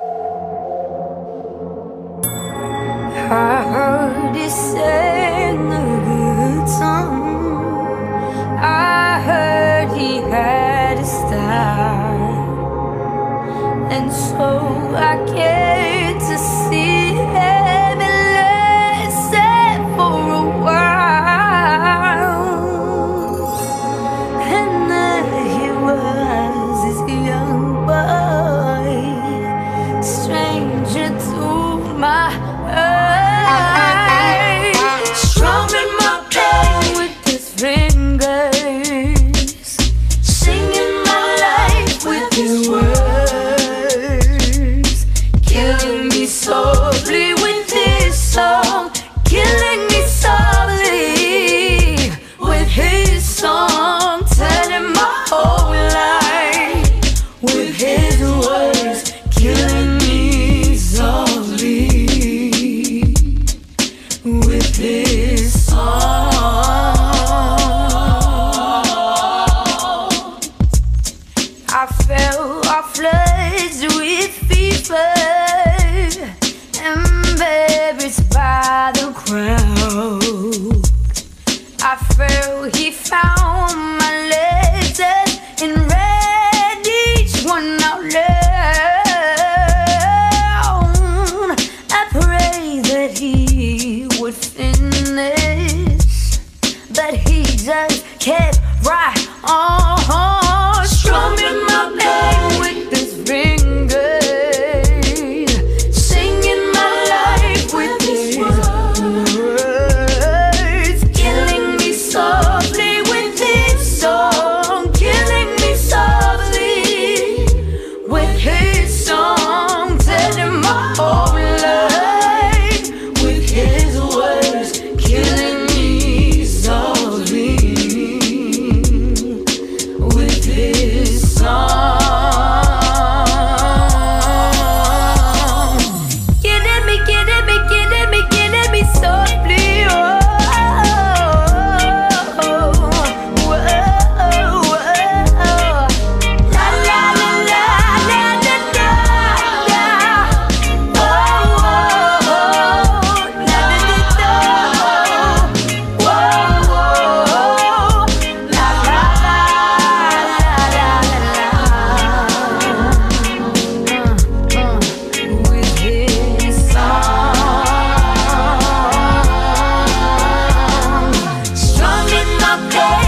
I heard you sang a good song. I heard he had a style. to my earth. with this song. I fell off floods with fever and baby. can't ride on. Okay.